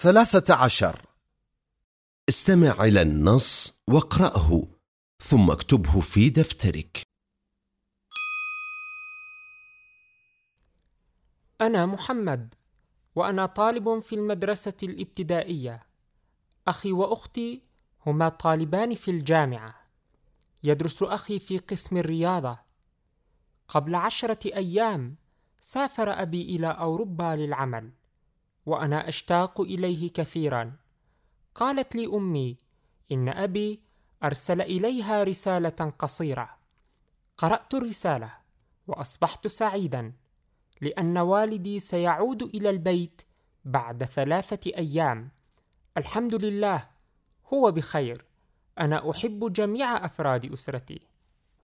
ثلاثة عشر. استمع إلى النص واقرأه ثم اكتبه في دفترك. أنا محمد وأنا طالب في المدرسة الابتدائية. أخي وأختي هما طالبان في الجامعة. يدرس أخي في قسم الرياضة. قبل عشرة أيام سافر أبي إلى أوروبا للعمل. وأنا أشتاق إليه كثيرا. قالت لي أمي إن أبي أرسل إليها رسالة قصيرة. قرأت الرسالة وأصبحت سعيدا لأن والدي سيعود إلى البيت بعد ثلاثة أيام. الحمد لله هو بخير. أنا أحب جميع أفراد أسرتي.